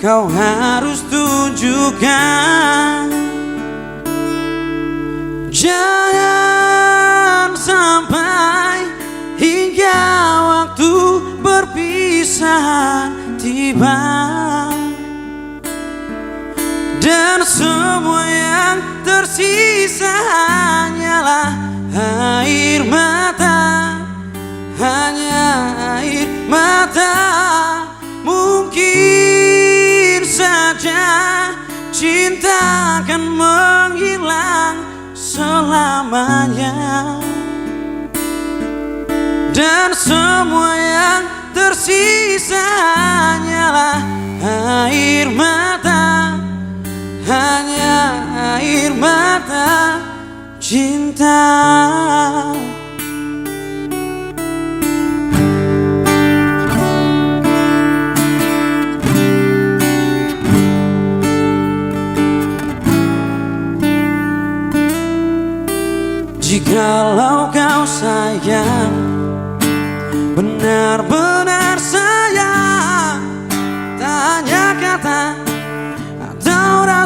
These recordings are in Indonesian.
Kau harus tunjukkan. Jangan sampai Hingga waktu berpisah tiba. Dan semua yang tersisa saja cinta akan menghilang selamanya. Dan semua yang tersisa hanyalah air mata Hanya air mata cinta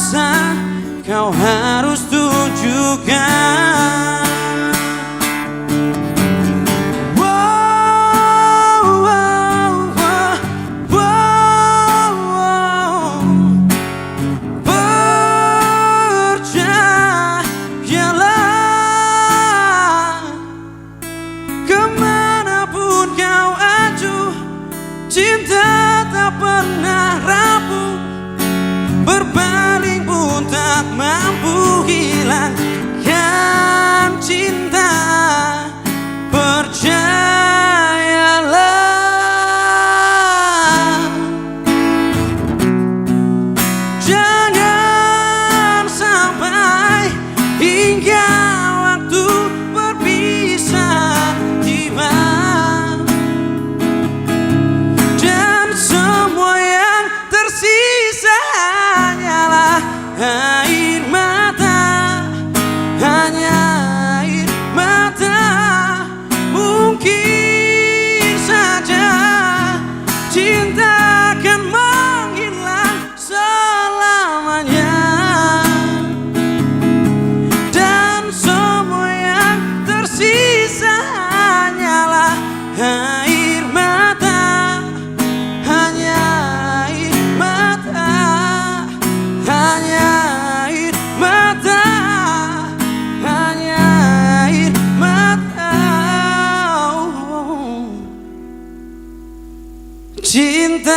Rasa Kau harus tunjukkan Wow, wow, wow. Percayalah Ke mana pun kau acuh Cinta tak pernah rapuh Cinta